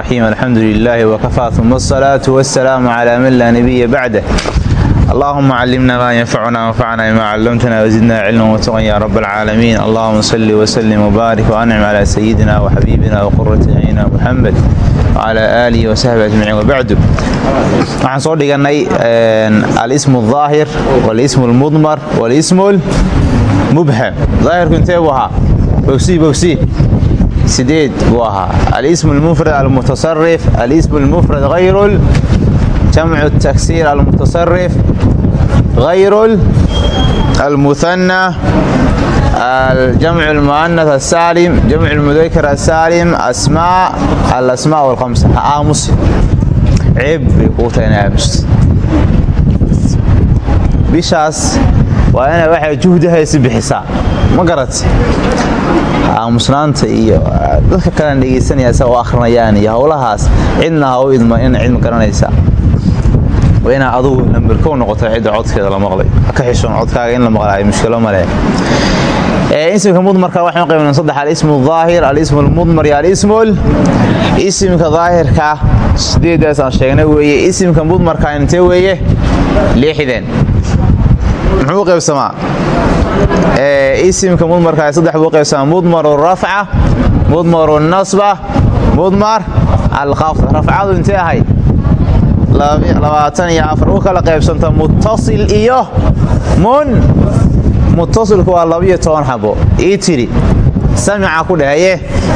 الرحيم الحمد لله وكفى ثم الصلاة والسلام على من لا نبي بعده اللهم علمنا ما ينفعنا وانفعنا بما علمتنا وزدنا علما وتقا يا رب العالمين اللهم صل وسلم وبارك وانعم على سيدنا وحبيبنا وقرة عيننا محمد وعلى آله وصحبه أجمعين وبعد waxaan soo dhiganay alismu الظaahir walismu اlmudmar walismu mubham daahirku intee buu ahaa bogsi bogsi sideed buu ahaa alismu اlmufrad almutasarif alismu اlmufrad hayru jamcu الtaksiir almutasarif hayru almuhanى jamcu اlmuanath asaalim jamcu اlmudakar asaalim asmaa alasmaa wاlhamsa ha aamusi ceeb bay kuu tahay ina aamusto bishaas waa inay waxay juhdahaysi bixisaa ma garat aamusnaanta iyo dadka kalean dhegaysanaya sa u iyo howlahaas cidna ha u idma ina cid ma garanaysaa waa inaa adugu namberkow noqota cidda codkeeda la maqlay. Ka xishoon codkaaga in la maqlaayo mushkilo male isimka mudmarka waxaan qaybnaa saddex alismu aahir alismu lmudmar iyo alismu isimka daahirka sideedaas aan sheegnay weeye isimka mudmarka intee weeye? Lixdan muxuu qaybsamaa isimka mudmarka saddex buu qaybsamaa mudmaru rafca nasba mudmar alkhafd rafcadu intee ahayd? Labaatan iyo afar. U kala qaybsanta muttasil iyo mun. Muttasilku waa labiyo toban xabo ii tidhi samica ku dheh haye.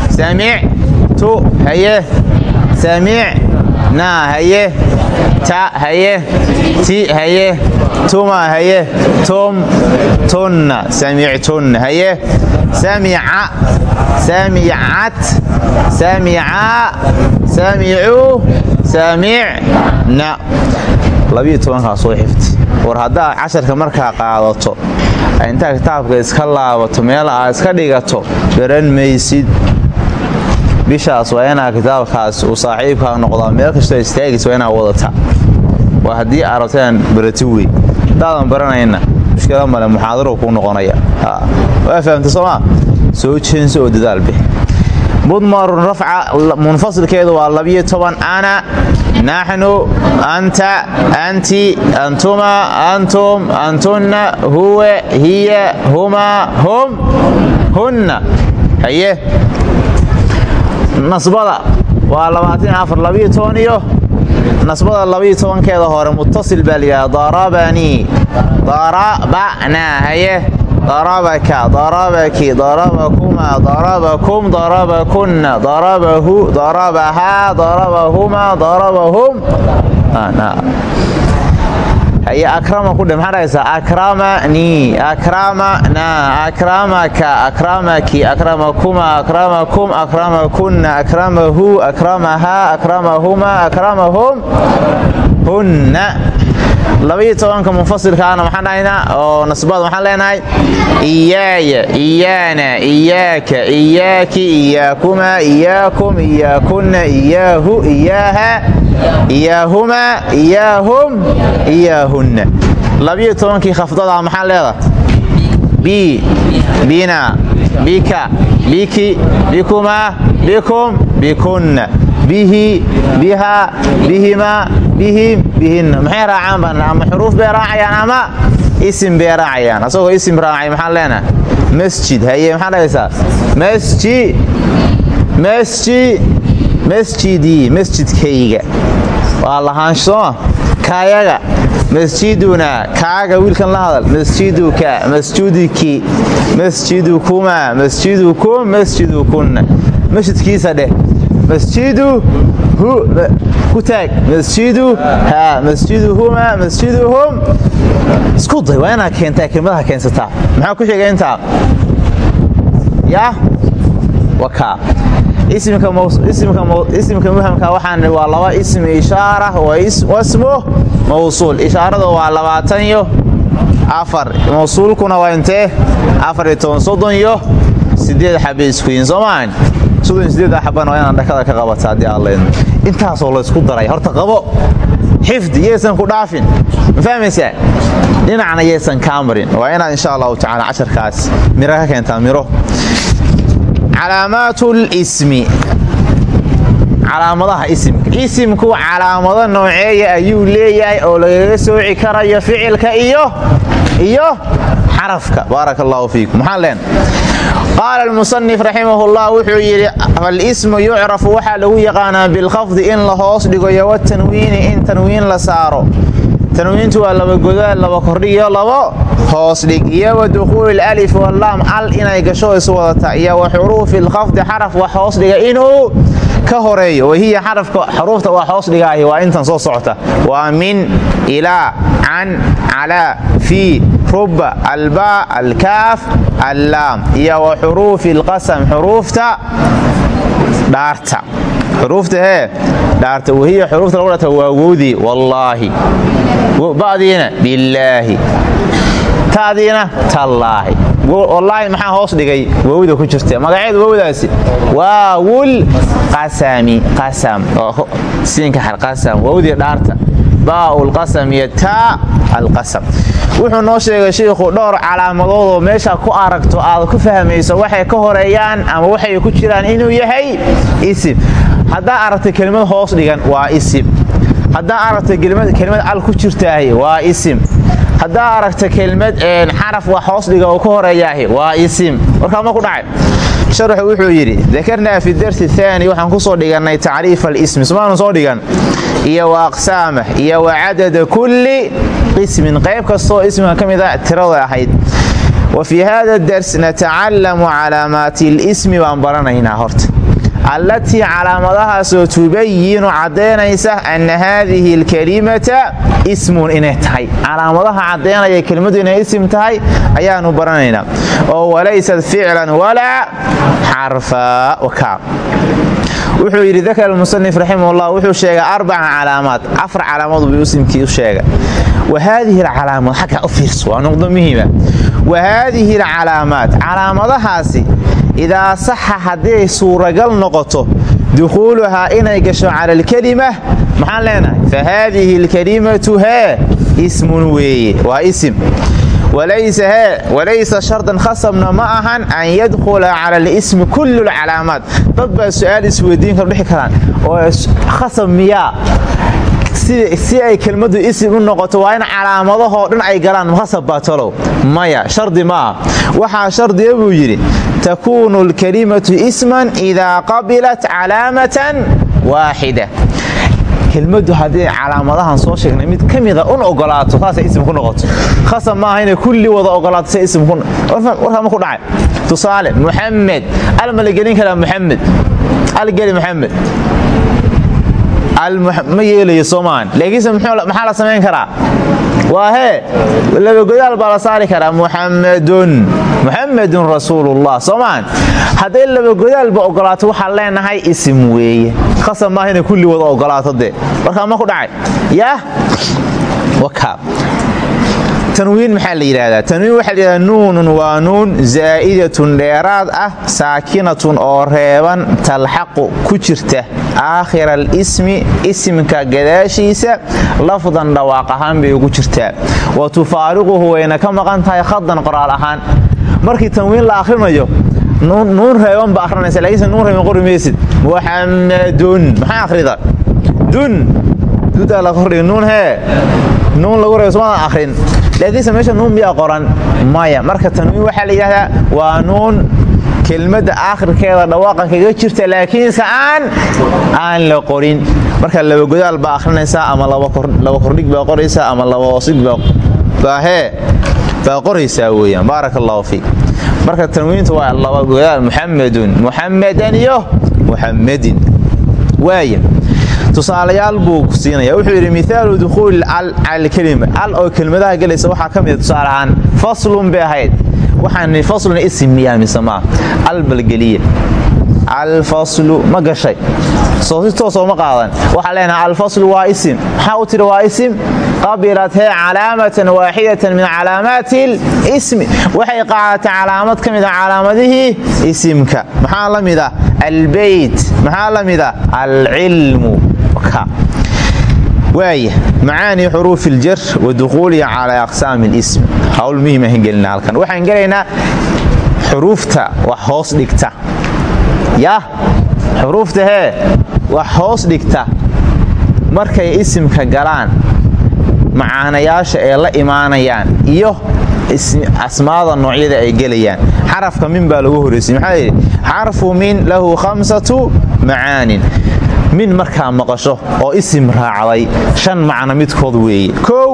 Samictu haye. Samicnaa haye ta haye ti haye tuma haye tum tunna. samictunna haye samica samicat samica samicuu samicna labiyo tobankaa soo xifti. War haddaa casharka markaa qaadato intaa kitaabka iska laabato meel aa iska dhigato garan maysid bishaas waa inaa kitaabkaas uu saaxiibkaa noqdaa meel kastoo istaagis waa inaa wadata. Waa haddii aa rabta inaan barati wey hadaadan baranayna. Mushkila male muxaadaro kuu noqonaya. Waa fahamta soomaa soo jeenso oo dadaal bix mudmarun rafca munfasilkeedu waa labiyo toban. Ana naxnu anta anti antuma antum antunna huwa hiya huma hum hunna. Haye nasbada. Waa iyo nasbada labiyo tobankeeda hore muttasil baa layidhaha darabana haye. Darabaka darabaki darabakuma darabakum darabakunna darabahu darabahaa darabahuma darabahum akramanii akramana akramaka akramaki akramakuma akramakum akramakunna akramahu akramahaa akramahuma akramahum hunna. Labaiyo tobanka munfasilkaana maxaan dhahaynaa oo nasbada waxaan leenahay? Iyaaya iyaana iyaaka iyaaki iyaakuma iyaakum iyaakunna iyaahu iyaaha iyaahuma iyaahum iyaahunna. Labiyo tobankii khafdada maxaan leedahay bi bina bika biki bikuma bikum bikunna. Bihi biha bihima bihim bihinna. Maxay raacaan baan ama xuruuf bay raacayaan ama isim bay raacayaan? Asagoo isim raacay maxaan leenahay? Masjid haye maxaa dhahaysaa masji masji masjidii masjidkayga. Waa lahaansho sooma kaayaga. Masjiduna kaaga wiilkan la hadal. Masjiduka masjudiki. Masjidukuma masjidukum masjidukunna masjidkiisa dheh. Masjidu hu ku taag masjiduhuma masjiduhum. Isku day waa inaad keentaa kelmadaha keensataa maxaa ku sheega intaa yaa wakaa isimka muhamka waxaan waa laba ism ishaara wasmu mawsuul. Ishaarada waa labaatan iyo afar. Mawsuulkuna waa intee afar iyo toban soddon iyo sideed xabe isku yihiin soomaan xabana waa inaad dhakada ka qabata haddii aad leedno intaasoo laysku daray. Horta qabo. Xifdi yaysan ku dhaafin. Ma fahmaysaa? Dhinacna yaysan kaa marin waa inaad insha allahu tacaala casharkaas miro ka keentaa miro. Calaamaat lismi calaamadaha isimka isimku calaamado nooceeya ayuu leeyahay oo lagaga sooci karayo ficilka iyo iyo xarafka. Baaraka allahu fiikum. Maxaan leen? Qaala almusanif raximahullah wuxuu yidhi falismu yucrafu waxaa lagu yaqaanaa bilkhafdi in la hoos dhigo iyo watanwiini in tanwiin la saaro. Tanwiintu waa laba godaal laba kordhig iyo labo hoos dhig iyo wa dukhuuli alif walaam al inay gasho is wadata iyo wa xuruufi lkhafdi xaraf wax hoos dhiga inuu ka horeeyo. Wahiya xarafka xuruufta waa hoos dhigaahi waa intan soo socota. Waa min ilaa can calaa fii ruba albaa alkaaf allaam. Iyo wa xuruufi lqasam xuruufta dhaarta. Xuruufta hee dhaarta. Wahiya xuruufta lagu dhata waa wowdii wallaahi. Ta'diina tallaahi. Wallaahi maxaa hoos dhigay? Wowda ku jirta magaceedu wowdaasi waawul qasami qasam. Siinka xalqasam wowdii dhaarta. Baa'ul qasam iyo taa alqasam wuxuu noo sheegay shiikhu dhowr calaamadoodoo meesha ku aragto aad ku fahmayso waxay ka horeeyaan ama waxay ku jiraan inuu yahay isim haddaa aragtay kelimad hoos dhigan waa isim haddaa aragta kelimad al ku jirtaahi waa isim haddaa aragta kelimad xaraf wax hoos dhiga oo ka horeeyaahi waa isim warkaa ma ku dhacay. Sharxu wuxuu yidhi dakarnaa fi darsi aani waxaan ku soo dhigannay tacriif alismi. Sumaanu soo dhigan iyo wa aqsaamah iyo wa cadada kulli qismin. Qayb kastoo ismiga ka mida tirada ahayd. Wa fii hada dars natacallamu calaamaati lismi baan baranaynaa horta. Allatii calaamadahaasoo tubayinu caddaynaysa anna haadihi alkalimata ismun inay tahay. Calaamadaha caddaynaya inay isim tahay ayaanu baranaynaa. Oo walaysat ficlan walaa xarfa wakaa wuxuu yidhi dakar almusanif raximahullah wuxuu sheegay arbaca calaamaad afar calaamadu buu isimkii u sheega wa haadihi alcalaamaad xagga u fiirso waa nuqdo muhiima wa haadihi alcalaamaat calaamadahaasi idaa saxa hadday suuragal noqoto dukhuuluhaa inay gasho cala alkelima maxaan leenahay fa haadihi alkalimatu hee ismun weeye isim walaysa shardan khasabna ma ahan an yadkhula cala alismi kullu lcalaamaat dad baa su'aal isweydiin karo dhixi karaan oo khasab miyaa si ay kelmadu isim u noqoto waa in calaamadahoo dhan ay galaan talow maya shardi maaha waxaa shardiga buu yidhi takuunu alkalimatu isman idaa qabilat calaamatan waaxida kelmadu haddii calaamadahan soo sheegnay mid ka mida un ogolaato saasay ism ku noqoto. Khasab maaha inay kulli wada ogolaato say ism warkaa ma ku dhacay. Tusaale muxamed al ma la gelin karaa muxamed al geli muxamed ma yeelayo soomaan. Laakiinse maxaa la samayn karaa? Waa hee labagodaal baa la saari karaa muxamadun muxamedun rasuulullah. Soomaan hadday labagodaalba ogolaato waxaan leenahay isim weeye. Khasab maaha inay kulli wada ogolaato dee. Warkaa ma ku dhacay? Yaah wakaa tanwiin maxaa la yidhaahdaa? Tanwiin waxaa layidhahdaa nuunun waa nuun zaa'idatun dheeraad ah saakinatun oo reeban talxaqu ku jirta. Aakhira alismi isimka gadaashiisa lafdan dhawaaq ahaan bay ugu jirtaa wa tufaariquhu wayna ka maqan tahay khadan qoraal ahaan. Markii tanwiin la akhrinayo nuun reeban ba akhrinaysa lakiinse nuun reeban qori maysid. Muxamadun maxaa akhrida? Dun. Dudaa la kordhiga nuun hee. Nuun lagu reebo somadan akhrin laakiinse meesha nuun miyaa qoran? Maya. Marka tanwiin waxaa la yidhahdaa waa nuun kelmadda aakhirkeeda dhawaaqa kaga jirta laakiinse aan aan la qorin. Marka laba godaal baa akhrinaysaa ama laba kordhig baa qoraysaa ama laba hoosid baahee baa qoraysaa weeyaan. Baaraka allahu fiik marka tanwiinta waa laba godaal muxamedun muxamedan iyo muxamedin waaya tusaalayaal buu siinaya wuxuu yidhi miaalu dukhuuli al cala alkelima al oo kelmadaha gelaysa waxaa ka mida tusaale ahaan faslun bay ahayd. Waxaan faslun isim miyaa mise maa albalgeliya alfaslu ma gashay. Soo si toosoo ma qaadan. Waxaa leenahay alfaslu waa isim. Maxaa u tiri waa isim? Qabilat hee calaamatan waaxidatan min calaamaati lismi waxay qaadatay calaamad ka mida calaamadihii isimka. Maxaa la mid ah? Albeyt maxaa la mid ah alcilmu waaya macaani xuruufi iljar wa dukhuuliha calaa aqsaami اlism hawl muhiimaan gelina halkan. Waxaan gelaynaa xuruufta wax hoos dhigta. Yah xuruufta hee wax hoos dhigta. Markay isimka galaan macaanayaasha ee la imaanayaan iyo asmaada noocyada ay gelayaan. Xarafka min baa lagu horeysay. Maxaa xarfu min lahu khamsatu macaanin min markaa maqasho oo isim raacday shan macno midkood weeye kow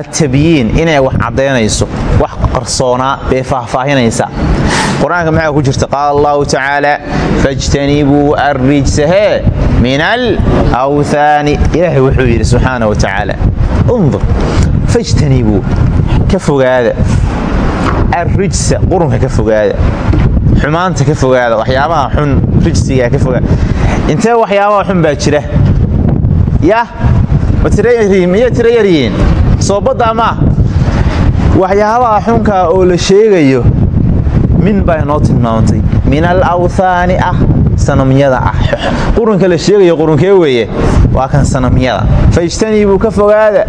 attabyiin inay wax caddaynayso wax qarsoonaa bay faahfaahinaysaa qur'aanka maxaa ku jirta? Qaala allahu tacaala fajtanibuu arrijsahee min alawthaani ilaahay wuxuu yidhi subxaana wa tacaala undur fajtanibuu ka fogaada. Arrijsa qurunka ka fogaada xumaanta ka fogaada waxyaabaha xun rijsiga ka fogaada intee waxyaabaha xun baa jira? Yah miyay tira yaryihiin soo baddaa waxyaabaha xunkaa oo la sheegayo min baa inoo tilmaamtay min al awthaani ah sanamyada ah. Qurunka la sheegayo qurunkee weeye? Waa kan sanamyada fajtanibuu ka fogaada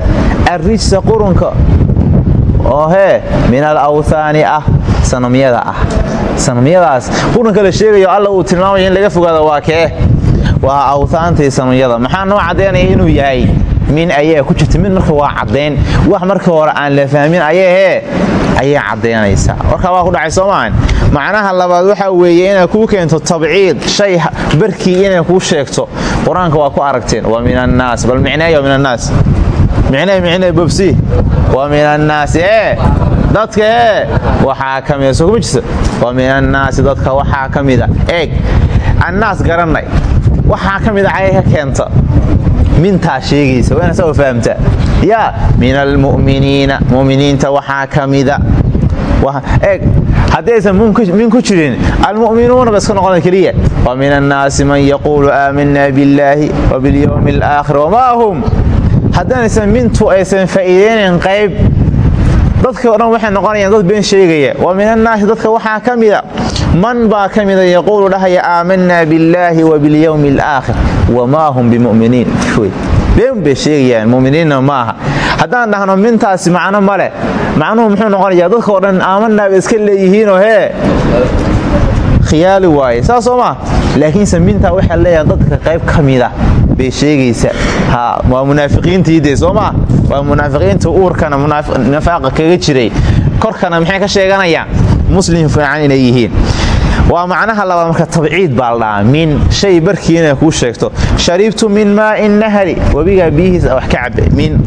arrijsa qurunka. Oo hee min al awthaani ah sanamyada ah sanamyadaas qurunka la sheegayo alla uu tilmaamaya in laga fogaado waa kee? Waa awthaantii sanamyada maxaa noo caddaynaya inuu yahay min ayaa ku jirta? Mid marka waa caddayn wax marka hore aan la fahmin ayahee ayay caddaynaysaa warkaa waa ku dhacay soomaan macnaha labaad waxaa weeye inay kuu keento tabciid shay barkii inay kuu sheegto. Qur'aanka waa ku aragteen waa min annaas. Bal micneeyo min annaas? Micnee micnee bobsi waa min annaasi ee dadka waxaa ka mida soo kuma jirta. Waa min dadka waxaa ka mida eeg annaas garannay. Waxaa ka mida cayay ka keenta mintaa sheegaysa waa ina sao fahamta yaa min almu'miniina waxaa ka mida eeg haddii min ku jirin almu'minuuna ba iska noqona keliya. Wa min annaasi man yaquulu aamanaa billaahi wa bilyowmi alaakhir wamaa hum. Haddaanaysan mintu aysan faa'iideynayn qayb dadka o dhan waxay noqonayaan dad been sheegaya. Wa min dadka waxaa ka man baa ka mida yaquulu dhahaya aamanaa billaahi wa bilyowmi alaakhir wamaa hum bimuminiin. Been bay sheegayaan muminiinna maaha haddaan dhahno mintaasi macno ma macnuhu muxuu noqonayaa dadka oo dhan aamanaa bay iska leeyihiinoo khiyaali waaye. Saas soo maa laakiinse mintaa waxaa leeyaha dadka qayb ka mida bay sheegaysa waa munaafiqiintiide soo maa waa munaafiqiinta uurkana nifaaqa kaga jiray. Korkana maxay ka sheeganayaan? Muslim fiican inay yihiin. Waa macnaha labaad marka tabciid baa la dhahaa. Min shay barkii inay kuu sheegto. Sharibtu min maa'in nahri webigaa biyihiisa wax ka cabe min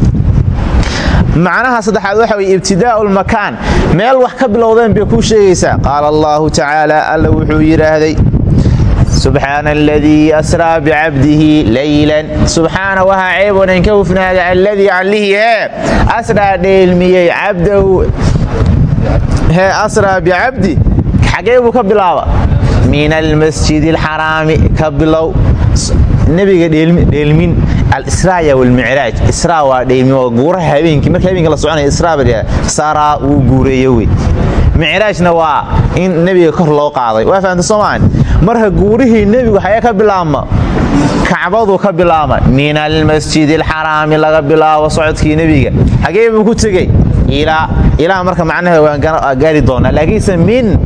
macnaha saddexaad waxa weye ibtidaa'u lmakaan meel wax ka bilowdeen bay kuu sheegaysaa. Qaala allaahu tacaala alla wuxuu yidhaahday subxaana aladii asraa bicabdihi laylan. Subxaana waxaa ceebonan ka hufnaada alladii allihii hee asraa dheelmiyey cabdahu hee asraa bicabdi. Ka bilaaba min almasjid alxaraami ka bilow. Nebiga dheelmin alisraaya walmicraaj israa waa dheelmin waa guuraha habeenkii. Marka habeenka la soconaya israa baa dhahda saraa wuu guureeyo wey. Micraajna waa in nebiga kor loo qaaday. Waa fahamta soomaan marka guurihii nebigu xagee ka bilaabma. Kacbadu ka bilaaba min almasjid alxaraami laga bilaabo socodkii nebiga. Xagee buu ku tegey? Ilaa marka macnaha waan gaari doonaa. Laakiinse min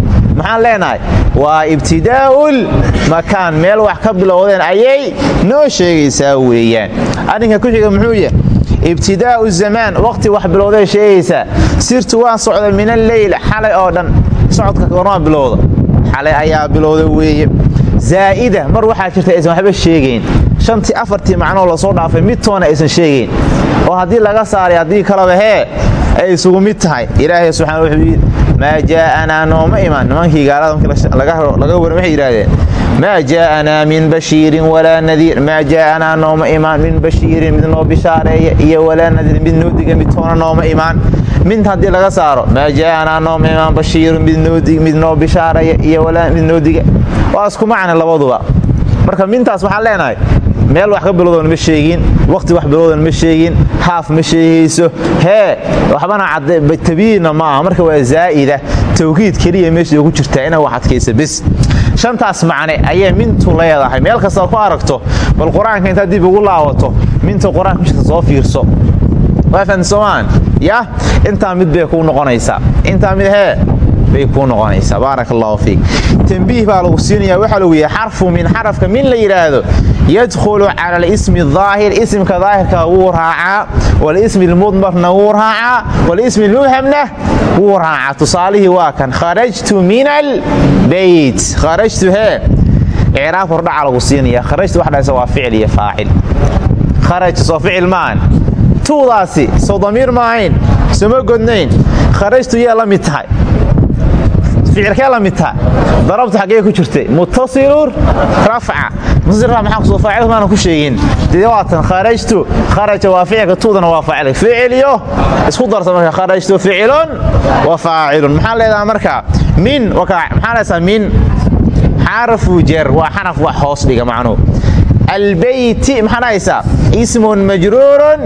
maxaan leenahay waa ibtidaa'ul makaan. Meel wax ka bilowdeen ayay noo sheegaysaa weeyaan. Arrinka ku xiga muxuu yahay ibtidaa'u zamaan waqti wax bilowday sheegaysaa. Sirtu waan socda min alleyl xalay oo dhan. Socodka goormaa bilowda xalay ayaa bilowda weeye. Zaa'ida mar waxaa jirta aysan waxba sheegayn. Shantii afartii macnoo la soo dhaafay midtoona aysan sheegayn. Oo haddii laga saaray haddii kaleba hee ay isugu mid tahay. Ilaahay subxana wuxuu yidhi maa jaa'anaa nooma imaan. Nimankii gaalada laga waran waxay yidhahdeen maa jaa'anaa min bashiirin walaa nadiir. Maa jaa'anaa nooma imaan. Min bashiirin mid noo bishaareeya iyo walaa nadiir. Mid noo diga mid toona nooma imaan. Minta haddii laga saaro. Maa jaa'anaa nooma imaan bashiirun mid noo bishaareeya iyo walaa mid noo diga. Waa isku macna labaduba marka mintaas waxaan leenahay meel wax ka bilowdan ma sheegin waqti wax bilowdan ma sheegin haaf ma sheegayso. Hee waxbana tabiinna maaha marka waa zaa'ida tawkiid keliya meesha ku jirtaa inaa wax adkaysa bis. Shantaas macne ayay mintu leedahay. Meel kasta ku aragto bal qur'aanka dib ugu laabato minta qur'aanka soo fiirso. Waa fahamta soomaan yah intaa mid bay kuu noqonaysaa. Intaa mid hee bay kuu noqonaysaa. Allahu fiik. Tambiih baa lagu siinaya waxaa lagu yahay xarfu min xarafka. Min la yidhaahdo yadkhulu cala alismi daahir isimka daahirka wuu raacaa walismi lmudmarna wuu raacaa walismi lmubhamna wuu raacaa. Tusaalihii waa kan kharajtu min albeyt kharajtu hee icraab hordhaca lagu siinaya kharajtu wax dhahaysa waa ficil iyo faacil. Kharaj soo ficil maahan tuudaasi soo damiir maahayn soma godnayn. Kharajtu yee la ficilkee la mid tahay darabtu xaggee ku jirtay. Muttasilun rafca. Muttasil maxaa ku soo faacil maana ku sheegin. Dee waatan kharajtu kharaja waa ficilka tuudana waa faacil ficil iyo isku darsa marka kharajtu ficilun wa faacilun. Maxaa leedaha marka? Min maxaa leedaha min? Xarfu jer waa xaraf wax hoos dhiga macnuhu albeyti maxaa dhahaysaa ismun majruurun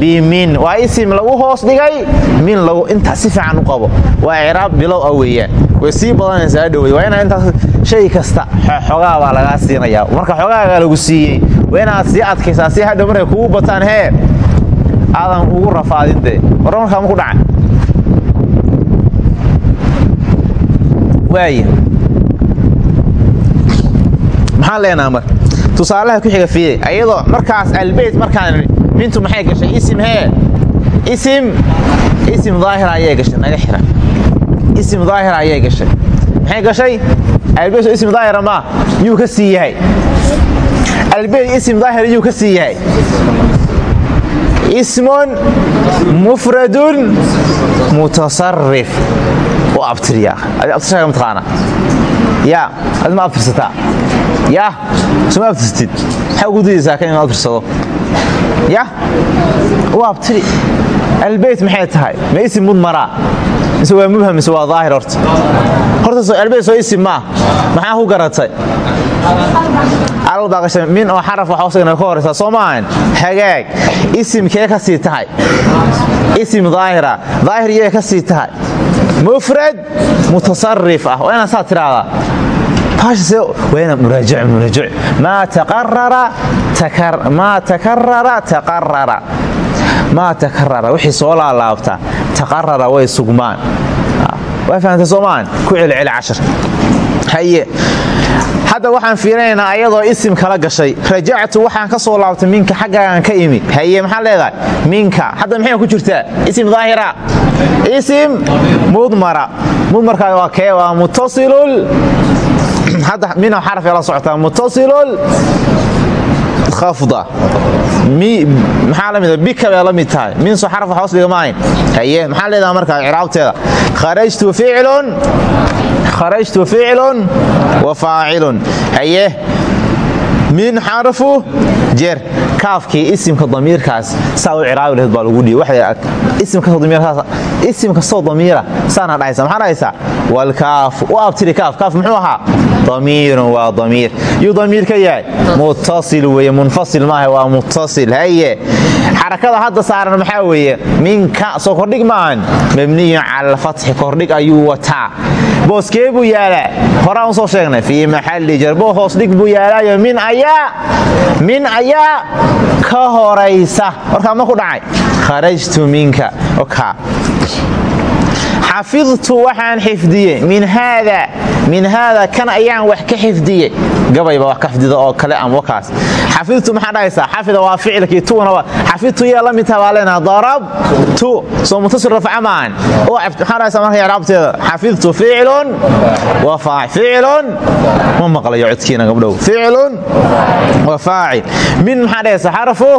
bimin. Waa isim lagu hoos dhigay min lagu intaas si fiican u qabo. Waa icraab bilow ah weeyaan way sii badanaysaa dhowey waa inaa intaas shay kasta xogaa baa lagaa siinayaa. Marka xogaagaa lagu siiyey waa inaad sii adkaysaa si hadhow markay kugu bataan hee aadan ugu rafaadin dee. Warra markaa ma ku dhacay? Waaya maxaan leenaha marka? Tusaalaha ku xiga fiide ayadoo markaas albeyt markaan mintu maxay gashay? Isim hee. Isim isim daahira ayay gashay naga xira isim daahira ayay gashay. Maxay gashay? Albeyt isim daahira ma yuu ka sii yahay. Albeyt isim daahira yuu ka sii yahay. Ismun mufradun mutasarif u abtiriya. Adi abtirshaga mataqaana ya adi ma abtirsataa ya soma abtirsatid maxaa ugu dayaysaa kan inu abtirsado? Ya u abtiri albeyt maxay tahay? Ma isim mudmaraa mise waa mubham mise waa daahir horta? Horta albeyt soo isim maa maxaa ku garatay? Min oo xaraf wax hoosagana ka horaysaa soo maahan hagaag. Isimkee ka sii tahay? Isim daahira. Daahir yee ka sii tahay? Mufrad mutasarif ah. Waa inaad saa tiraahdaa. Maa takarara taqarara maa takarara wixii soo laalaabta taqarara way sugmaan. Waa fahamtay soomaan? Ku celceli cashar haye. Hadda waxaan fiirinaynaa ayadoo isim kala gashay. Rajactu waxaan ka soo laabtay minka xaggaagaan ka imi. Haye maxaa leedahay? Minka. Hadda maxay ku jirtaa? Isim daahira. Isim mudmara mudmarkaa waa kee? Waa muttasilul hadda mina xarafee la socotaa muttasilul khafda maxaa la mida bika la mid tahay min soo xaraf hoos dhiga maahayn haye maxaa leedaha markaa kharajtu ficilun kharajtu ficilun wa faacilun haye min xarfu jer kaafkii isimka damiirkaas saa u ciraabi lahayd baa lagu dhiibi isim kastoo damiira saana dhahaysa maxaa dhahaysaa walkaaf u abtiri kaaf kaaf muxuu ahaa? Damiirun waa damiir. Yuu damiir ka yahay? Muttasil weeye munfasil maaha waa muttasil. Haye xarakada hadda saaran maxaa weeye? Minka soo kordhig maahan. Mabniyun cala alfatxi kordhig ayuu wataa. Booskee buu yaalaa horaan u soo sheegnay fii maxalli jarbo hoos dhig buu yaalaayo min ayaa min ayaa ka horaysa. Warkaa ma ku dhacay? Kharajtu minka xafidtu waxaan xifdiyey. Min haada kan ayaan wax ka xifdiyey. Gabayba wax ka xifdida oo kale ama wakaas xafidtu maxaa dhahaysaa xafida waa ficilkii tuuna waa. Xafidtu yaa la mid taha baa leenaha darabtu soo mutasil rafca maahan maxaa dhahaysaa marka icraabteeda xafidtu ficilun wa faacil ficilun. Ma maqlayo codkiina gabdhow ficilun wa faacil min maxaa dhahaysaa xarafu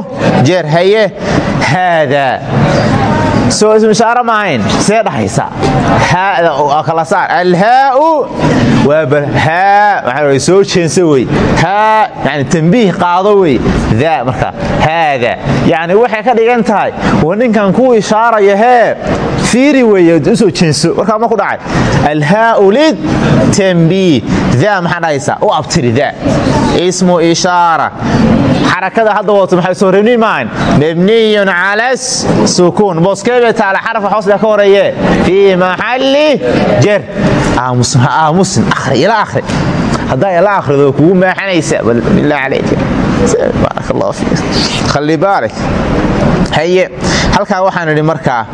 jeer haye. Haada soo ismishaare maahayn see dhahaysa. Kala saar. Alhaau waa soo jeensa wey. Yani tambiih qaado wey. Daa marka haada. Yani waxay ka dhigan tahay wa ninkan kuu ishaaraya hee fiiri weeye u soo jeenso warkaa ma ku dhacay alhaau litambiih daa maxaa dhahaysa u abtiri daa ismu ishaara xarakada hadda wato maxay soo reebni maahan mabniyun cala sukuun booskee bay taala xarafka hoosle ka horeeye fii maxalli jer aamusin akhri ila akhri haddaa ila akhrido kugu maaxanaysa halkaa waxaan idhi markaa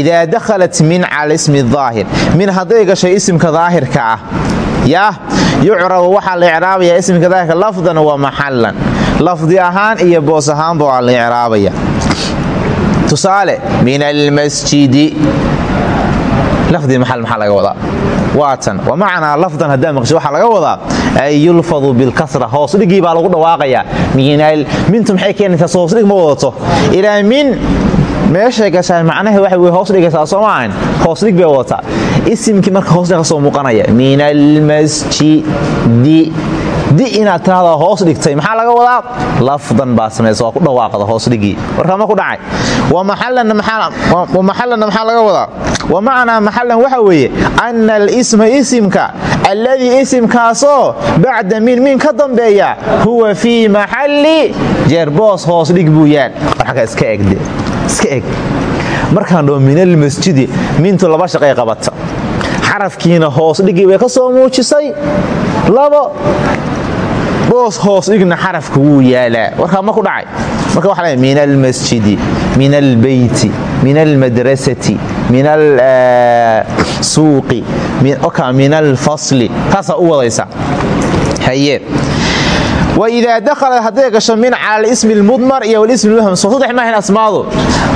idaa dakhalat min cala ismi daahir min hadday gashay isimka daahirka ah yaa yucrabu waxaa la icraabaya ismika daahirka lafdan wa maxallan. Lafdi ahaan iyo boos ahaanba waa la icraabaya tusaale min almasjidi lafdi maxal maxaa laga wadaa? Waatan wa macnaa lafdan haddaa maqsho waxaa laga wadaa ay yulfadu bilkasra hoosdhigii baa lagu dhawaaqayaa. Mintu maxay keenaysaa hoosdhig ma wadato? Ilaa min meeshay gashaa macnaha waxa wey hoos dhigaysaa soo maahan hoosdhig bay wadataa. Isimkii marka hoosdhig ka soo muuqanaya. Min almasjidi di inaad tirahdaa hoos dhigtay maxaa laga wadaa? Lafdan baa samaysa waa ku dhawaaqda hoosdhigii warkama ku dhacay. Wa maxallanna maxaa laga wadaa? Wa macnaa maxallan waxa weeye anna alisma isimka alladii isimkaasoo bacda min min ka dambeeya huwa fii maxalli. Jeerboos hoosdhig buu yaal warxakaa iska egde iska eg markaan dhoo min almasjidi mintu laba shaqay qabata. Xarafkiina hoosdhigii bay ka soo muujisay. Labo boos hoos dhigna xarafka wuu yaalaa warkaa ma ku dhacay? Marka waxa la min almasjidi min albeyti min almadrasati min alsuuqi min alfasli. Taasaa u wadaysa. Haye waidaa dakhalat hadday gasho min cala alismi almudmar iyo walismi lmuham soo saddex maahayn asmaadu.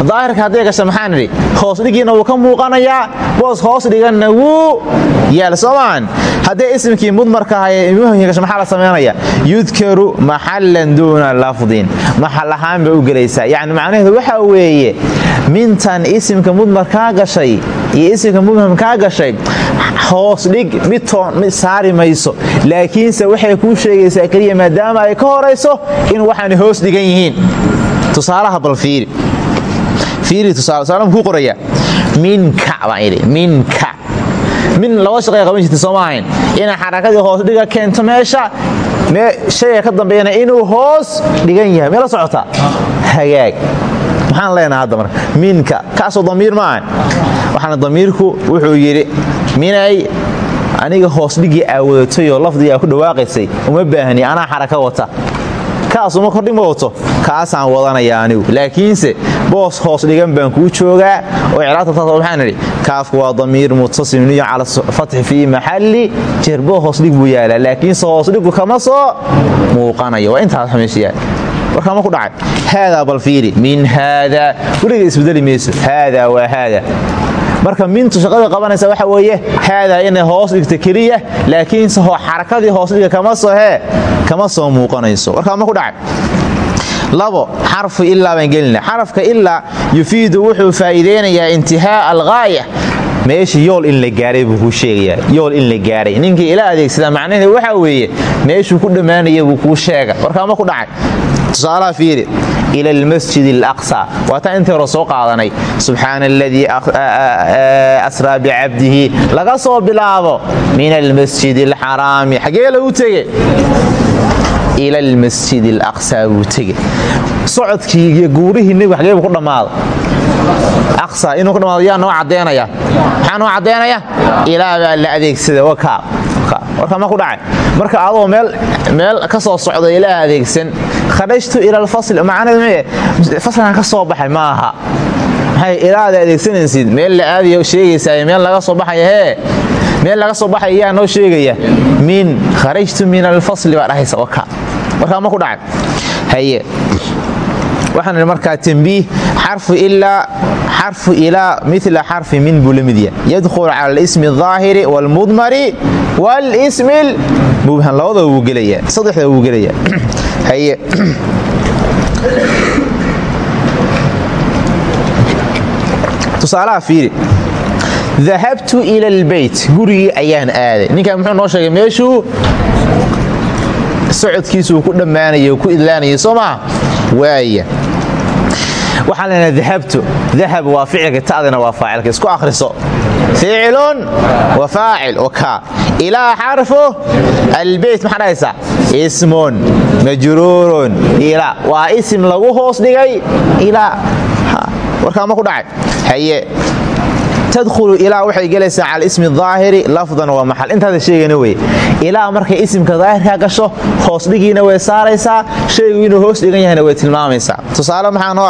Daahirka hadday gasho maxaan idhi hoosdhigiina wuu ka muuqanayaa boos hoos dhiganna wuu yaal. Soo maahan hadday ismkii mudmarka ahaye muhimkii gasho maxaa la samaynaya yudkaru maxallan duuna lafdin. Maxal ahaan bay u gelaysaa. Yacni macnaheedu waxaa weeye mintan isimka mudmarkaa gashay iyo isimka mubhamkaa gashay hoos dhig mid saari mayso. Laakiinse waxay kuu sheegaysaa keliya maadaama ay ka horayso in waxaana hoos dhigan yihiin. Tusaalaha bal fiiri. Fiiri tusaale tusaale kuu qoraya minka baan idhi minka min laba shaqay qaban jirta sooma ahayn. Inay xarakadii hoos dhiga keento meesha shayga ka dambeeyana inuu hoos dhigan yahay. Mee la socotaa? Hagaag. Maxaan leenaha hadda marka. Minka kaasoo damiir ma waxaana damiirku wuxuu yidhi minay aniga hoos dhigii aawadatayoo lafdigaa ku dhawaaqaysay uma baahni anaa xaraka wata. Kaasuma kordhig ma wato. Kaasaan wadanaya anigu. Laakiinse boos hoos dhigan baan kuu joogaa oo icraabta waxaan idhi kaafku waa damiir mutasim niyo cala fatxi fii maxalli. Jerbo hoos dhig buu yaalaa laakiinse hoos dhigu kama soo muuqanayo. Waa intaas meesha yaal warkaama ku dhacay. Haadaa bal fiiri min haadaa weliga isbedeli mayso. Haadaa waa haada marka mintu shaqada qabanaysa waxa weeye haadaa inay hoos dhigto keliya laakiinse xarakadii hoos dhiga kama soo muuqanayso. Warkaa ma ku dhacay? Labo xarfu ilaa baan gelina xarafka ilaa yufiidu wuxuu faa'iideynayaa intihaa alghaaya meeshii yool in la gaaray buu kuu sheegayaa. Yool in la gaaray. Ninkii ila adeegsada macnaheedu waxaa weeye meeshuu ku dhammaanaya buu kuu sheega warkaa ma ku dhacay. Tusaalaha fiiri ila almasjid alaqsa. Waataan intii hore soo qaadanay? Subxaana aladii asraa bicabdihi laga soo bilaabo. Min almasjid alxaraami xaggee lagu tege ila almasjid alaqsa buu tege socodkii iyo guurihii nebigu xagee buu ku dhammaada aqsa inuu ku dhammaado yaa noo caddeynaya. Maxaa noo caddeynaya? Ilaa baa la adeegsada wakaa warka ma ku dhacay. Marka adoo meel ka soo socda ilaa adeegsan khadhajtu ila alfasl macnaheedu faslkan ka soo baxay ma aha maxay ilaada adeegsanaysid? Meel la aadayo sheegaysaa meel laga soo baxaya hee? Meel laga soo baxaya yaa noo sheegaya. Min kharajtu min alfasli baa dhahaysa waka. Warkaa ma ku dhacay. Haye waxaan markaa tambiih xarfu ilaa mila xarfi min buu la mid yahay. Yadkhulu cala alismi aldaahiri waalmudmari waalismi lmubham labadaba wuu gelaya saddexdaba wuu gelaya haye. Tusaalaha fiiri. Dahabtu ila albeyt gurigii ayaan aaday. Ninkan muxuu noo sheegay meeshuu socodkiisuu ku dhammaanaya ku idlaanaya soo maha waaya waxaan leenaha dahabtu dahab waa ficilka ta'dina waa faacilka isku akhriso. Ficilun wa faacil wakaa ilaa xarfu albeyt ismun majruurun. Ilaa waa isim lagu hoos dhigay. Ilaa warkaa ma ku dhacay. Haye. Tadkhulu ilaa waxay gelaysaa cala ismi daahiri lafdan waa maxal. Intaada sheegana wey. Ilaa markay isimka daahirka gasho hoos dhigiina way saaraysaa shaygu hoos dhigan way tilmaamaysaa. Tusaale maxaa noo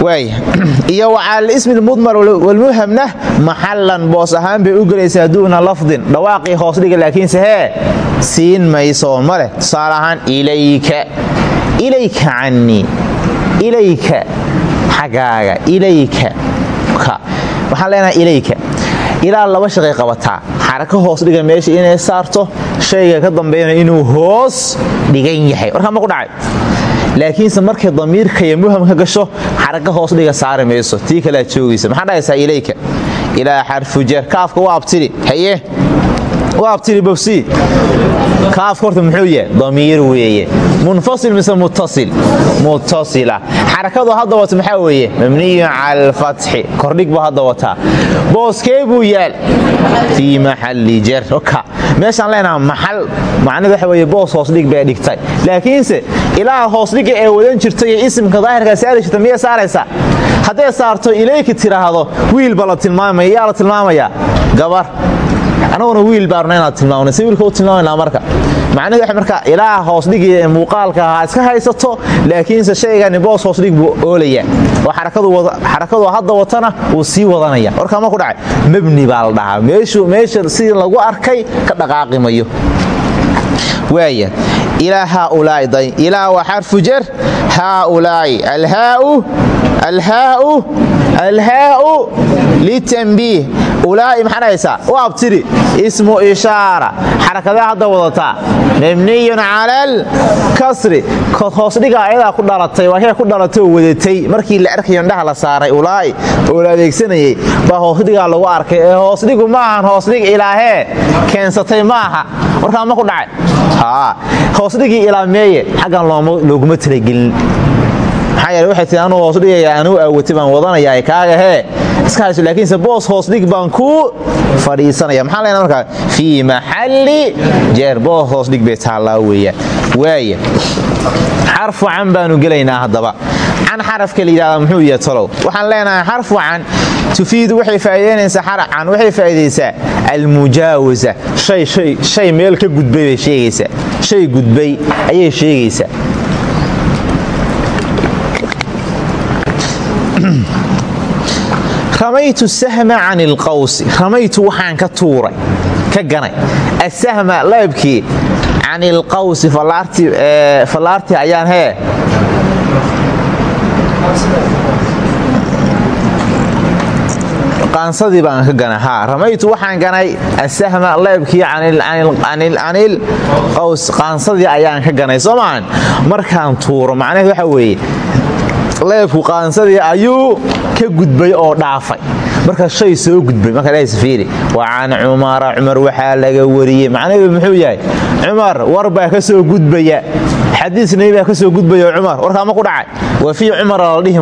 iyo wacala ismi lmudmar walmuhamna maxalan boos ahaan bay u gelaysaa duuna lafdin. Dhawaaqii hoos dhiga laakiinse hee siin mayso ma leh tusaale ahaan ilayka. Ilayka cannii ilayka. Xaggaaga ilayka. Waxaan leenahay ilayka. Ilaa laba shaqay qabataa. Xarako hoos dhiga meesha inay saarto. Shayga ka dambeeyana inuu hoos dhigan yahay. Warkaa ma ku dhacay laakiinse markay damiirka iyo muhamka gasho xaraka hoos dhiga saari mayso. Tii kalea joogaysa. Maxaa dhahaysaa ilayka? Ilaa xarfu jeer. Kaafka waa abtiri haye waa abtiri bobsi kaafka horta muxuu yahay damiir weeye. Munfasil mise muttasil? Muttasila. Xarakadu hadda wata maxaa weeye? Mabniyun cala alfatxi. Kordhig buu hadda wataa. Booskee buu yaal. Fii maxalli jer. Oka. Meeshaan leenaha maxal. Macnadu waxa weeye boos hoosdhig bay dhigtay. Laakiinse ilaa hoosdhiga ee wadan jirta iyo isimka daahirkaa saari jirta miyay saaraysaa? Saarto ilayka tiraahdo wiilba la tilmaamaya yaa la tilmaamayaa? Gabar anaguna wiil baarna inaad tilmaamna si wiilka u tilmaamanaa marka. Macnahedu waxa marka ilaa hoosdhigii ee muuqaalka ahaa iska haysato laakiinse shaygani boos hoosdhig buu oolaya oo xarakadu hadda watana wuu sii wadanaya warkaa ma ku dhacay? Mabni baa la dhahaa. Meesha sidii lagu arkay ka dhaqaaqi mayo. Waaya. Ilaa haaulaai ilaa waa xarfu jer haaulaai alhaau alhaau litanbiih ulaa'i maxaa dhahaysaa u abtiri ismu ishaara xarakadaha hadda wadataa mabniyun cala alkasri hoosdhiga ayadaa ku dhalatay waa kee ku dhalatay oo wadatay markii la arkayo indhaha la saaray ulaa'i oo la adeegsanayay baa hoosdhigaa lagu arkay ee hoosdhigu ma ahan hoosdhig ilaahee keensatay ma aha warkaa ma ku dhacay hoosdhigii looguma talagelin maxaa waxay tii anuu hoos dhigaya anuu aawatay baan wadanayaa kaaga hee. Iska hayso laakiinse boos hoos dhig baan ku fadhiisanaya. Maxaa leenaa markaa? Fii maxalli jeer boos hoos dhig bay taallaa weeyaan. Waaya xarfu can baanu gelaynaa haddaba. Can xarafka la yidhahda muxuu yahay tolow? Waxaan leenahay xarfu can tufiidu waxay faa'iidaynaysaa can waxay faa'iidaysaa almujaawasa shay shay shay meel ka gudbay bay shay gudbay ayay sheegaysaa ramaytu sahma can ilqawsi ramaytu waxaan ka tuuray ka ganay. Asahma laybkii can ilqawsi fallaartii ayaan hee. Qaansadii baan ka ganay. Haa ramaytu waxaan ganay asahma laybkii canil qaws qaansadii ayaan ka ganay soo markaan tuuro macnaheed waxa weeye leebku qaansadii ayuu ka gudbay oo dhaafay. Marka shay soo gudbay markafiiri wa can cumara cumar waxaa laga wariyey. Macnaheedu muxuu yahay? Cumar war baa ka soo gudbaya. Xadiis nebi ka soo gudbaya cumar warkaa ma ku dhacay? Wa fii cumara la dhihi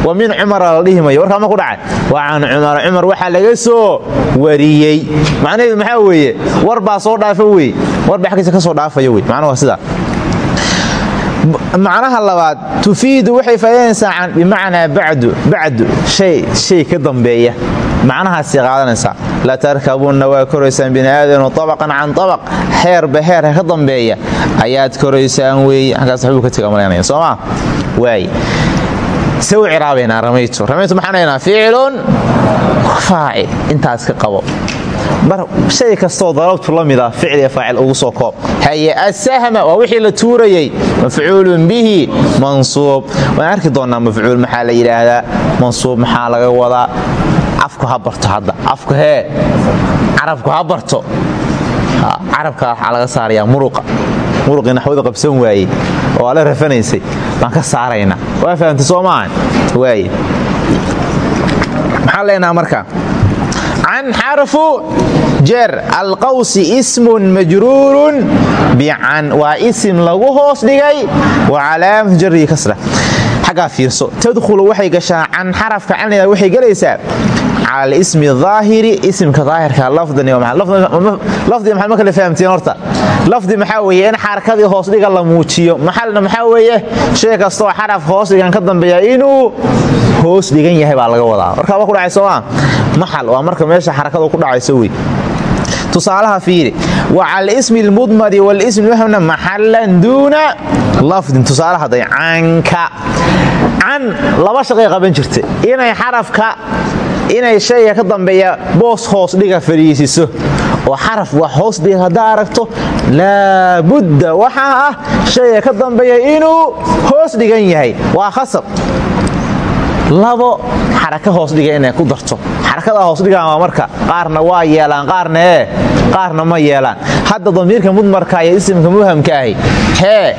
wa min cumara la dhihi mayo warkaa ma ku dhacay? Wa can cumara cumar laga soo wariyey. Macnaheedu maxaa weeye? War baa soo dhaafa wey. War baa xaggiisa ka soo dhaafaya wey. Macnaha waa sidaa macnaha labaad tufiidu waxay faa'iidanaysaa can bimacnaa bacdu shay ka dambeeya. Macnahaasay qaadanaysaa la tarkabunna waa koraysaan bini aadanu tabaqan can tabaq heerba heerka ka dambeeya. Ayaad koraysaan weeye halkaas waxbuu ka tega malaynaya soo maa waay. Se u ciraabaynaa ramaytu ramaytu maxaan haynaa intaas ka qabo shay kastoo dalabtu la mida ficil iyo faacil ugu soo koob. Haye asahma waa wixii la tuurayey. Mafcuulun bihi mansuub. Waan arki doonnaa mafcuul maxaa la yidhaahdaa? Mansuub maxaa laga wadaa? Afku ha barto hadda. Afku hee carabku ha barto. Carabka waxaa laga saarayaa muruqa. Muruqii naxwada qabsan waayey oo ala rafanaysay. Baan ka saaraynaa waa fahamtay soo maahan waaye. Maxaan marka? Can xarfu jer alqawsi ismun majruurun bican waa isim lagu hoos dhigay. Wa calaamatu jarrihi kasra. Xaggaa fiirso. Tadkhulu waxay gashaa can xarafka canida waxay gelaysaa. Cala alismi daahiri isimka daahirka lafdi maxaad ma kala fahamteen horta. Lafdi maxaa weeye in xarakadii hoosdhiga la muujiyo. Maxalna maxaa weeye? Shay kastoo xaraf hoosdhigan ka dambeeya inuu hoos dhigan yahay baa laga wadaa. Markaa waa ku dhacay soomaa maxal. Waa marka meesha xarakadu ku dhacayso wey tusaalaha fiiri. Wa cala ismi lmudmari walismi wahmna maxalan duuna lafdin. Tusaale hadday canka. Can laba shaqay qaban jirta inay xarafka inay shayga ka dambeeya boos hoos dhiga fadhiisiso oo xaraf wax hoos dhiga. Haddaa aragto laabudda waxaa ah shayga ka dambeeya inuu hoos dhigan yahay. Waa khasab labo xaraka hoos dhiga inay ku darto. Xarakada hoos dhigan waa marka qaarna waa yeelaan qaarna ee qaarna ma yeelaan. Hadda damiirka mudmarka iyo isimka muhamka ahi hee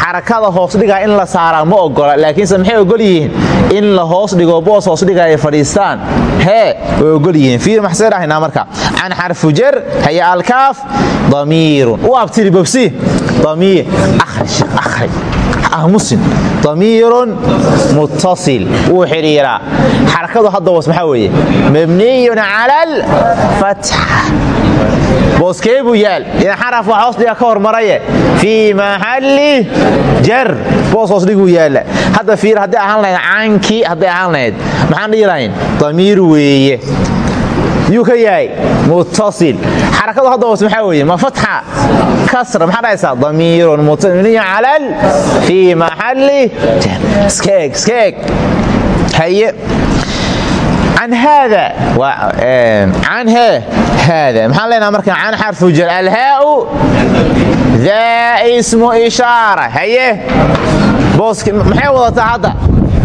xarakada hoosdhiga in la saaraa ma ogola laakiinse maxay ogol yihiin? In la hoos dhigo boos hoosdhiga ay fadhiistaan. Hee way ogol yihiin. Fiir maxsee dhahaynaa marka can xarfu jar haya alkaaf damiirun. U abtiri bobsi damiir akhri sheekh akhri ahmusin damiirun muttasil. Wuu xidhiiraa xarakadu hadda was maxaa weeye? Mabniyun cala alfatxa booskee buu yaal. In xaraf wax hoos dhiga ka hormaraye. Fii maxalli jar. Boos hoos dhiguu yaalla. Hadda fiir hadday ahaan lahayd caankii hadday ahaan lahayd. Maxaan dhihi damiir weeye yuu ka yahay muttasil. Xarakadu hadda was maxaa weeye? Ma fatxa kasra maxaa dhahaysaa? Damiirun mubniyu calal fii maxalli iska eeg iska eeg haye. Can haada can hee haada. Maxaan leenaha marka can xarfu jar alhaau daa ismu ishaara. Haye. Booski maxay wadataa hadda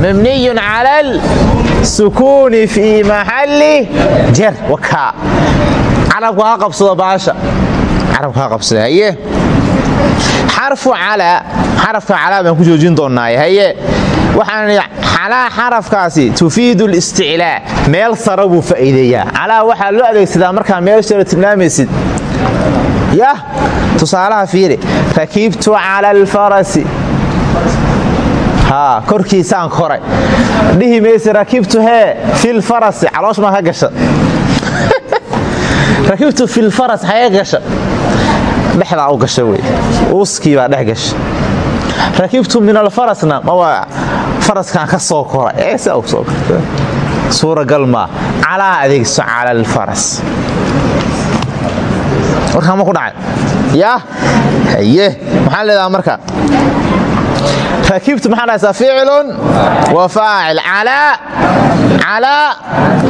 mabniyun cala alsukuuni fii maxalli jar wakaa carabku ha qabsado baasha carabku ha qabsada haye xarfu calaa xarafka calaa baan ku joojin doonnaaye waxaan calaa xarafkaasi tufiidu listiclaa meel sara buu faa'iideeyaa calaa loo adeegsadaa markaa meel sara tilmaamaysid yah tusaalaha fiiri rakiibtu cala alfarasi haa korkiisaan koray. Dhihi mayse rakibtu hee filfarasi caloosh maa ka gasha rakibtu filfaras haya gasha dhexdaa u gasha wey. Uuskii baa dhex gasha. Rakibtu min alfarasna maba faraskan ka soo koray. Ee saa u soo korta suuragal maa calaa adeegso cala alfaras warkaa ma ku dhacay? Yaa haye. Maxaan leedaha marka rakibtu maxaa dhahaysaa ficilun wa faacil calaa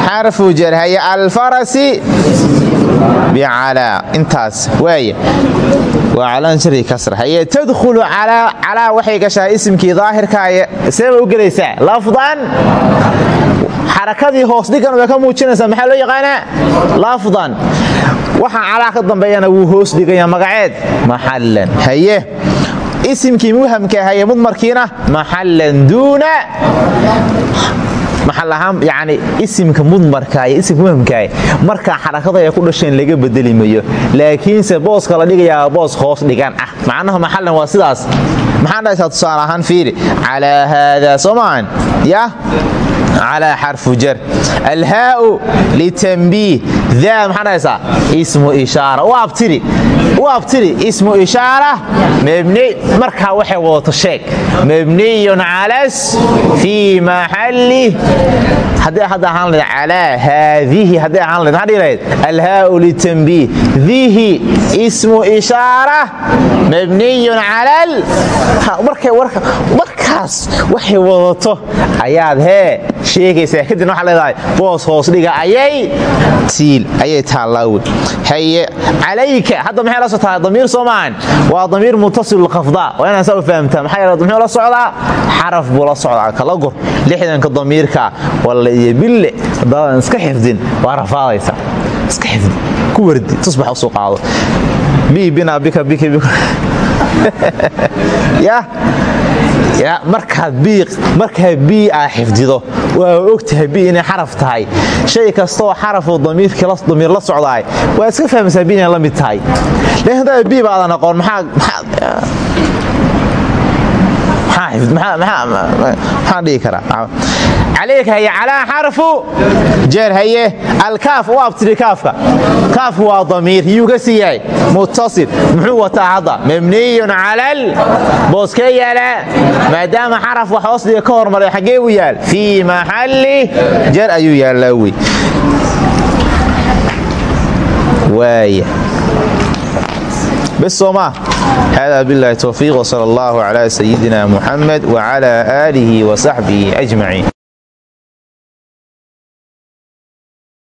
xarfu jar haye alfarasi bicalaa intaas waaya waa calaan jari kasra haye tadkhulu calaa waxay gashaa isimkii daahirkaaye seeba u gelaysaa lafdan xarakadii hoos dhigan way ka muujinaysaa maxaa loo yaqaanaa lafdan waxa calaa ka dambeeyana wuu hoos dhigaya magaceed maxallan isimkii muhamka haye mudmarkiina maxallan duuna. Maxal ahaan yani isimka mudmarka iyo isimka muhamkaah markaa xarakada ay ku dhasheen laga bedeli mayo. Laakiinse booska la dhigayaa boos hoos dhigan ah. Macnaha maxallan waa sidaas. Maxaan dhahaysaa tusaale ahaan fiiri calaa haadaa soo maahan yah calaa xarfu jar alhaau litanbiih daa maxaa dhahaysaa ismu ishaara u abtiri u abtiri ismu ishaara mabni markaa waxay wadato sheeg mabniyun calas fii maxalli haddii hadda ahaan lahayd calaa haadihi haddii ahaan lahayd maxaa dhihi lahayd alhaau litanbiih dihi ismu ishaara markaas waxay wadato ayaad hee sheegaysaa kadibna waxaa leedahay boos hoos dhiga ayay tiil ayay taallaawe haye calayka hadda maxay la damiir soo maahan waa damiir muttasil khafdaa waa inaan saa u fahamtaa maxaa yeele la socdaa? Xaraf buu la socdaa kala gor. Lixdanka damiirka walle iyo bille haddaadan iska xifdin waa rafaadaysa. Iska xifdi ku wardi tusbax u soo qaado. Bii bina bika bika bika markaa bii aa xifdido waa ogtahay bii inay xaraf tahay. Shay kastooo xarafoo damiir la socdaay waa iska fahmaysaa bii inay la mid tahay. Laakiin haddaa bii baadan aqoon maxaa maxaan dhihi karaa calayka haye calaa xarfu jeer haye alkaaf u abtiri kaafka kaafku waa damiir yuu ka sii yahay muttasil muxuu wataa hadda mabniyun calal booskee yaala maadaama xaraf wax hoosdiga ka hormaray xaggee u yaal fii maxalli jeer ayuu yaallaa wey waaya bس sooma hذا بالله توفيق وصلى الله على سيدنا محمد وعلى آله وصحبه أجمعين